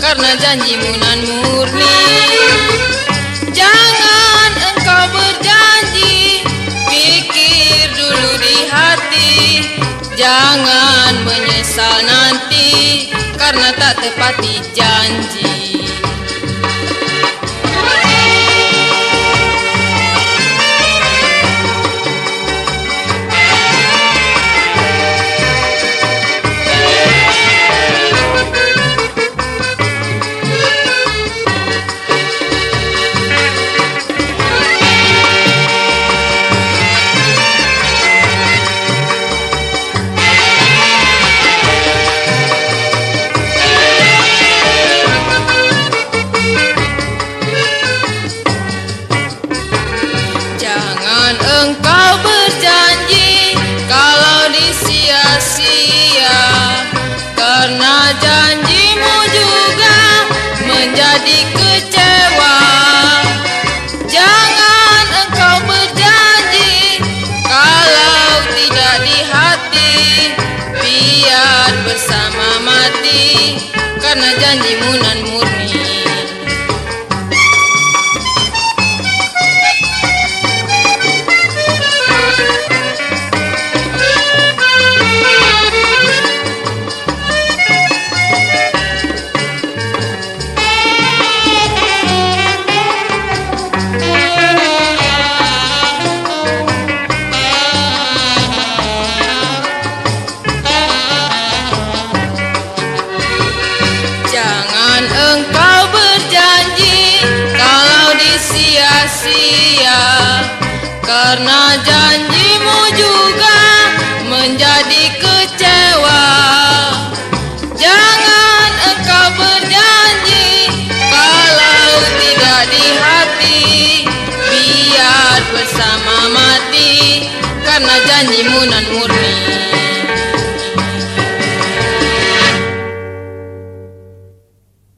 karena janjimu nan murni. Jangan engkau berjanji Pikir dulu di hati. Jangan menyesal nanti Karena tak tepati janji Karena janjimu juga menjadi kecewa. Jangan engkau berjanji kalau tidak di hati. Biar bersama mati. Karena janjimu nan murni disia-sia Karena janjimu juga menjadi kecewa. Jangan engkau berjanji kalau tidak di hati. Biar bersama mati karena janjimu nan murni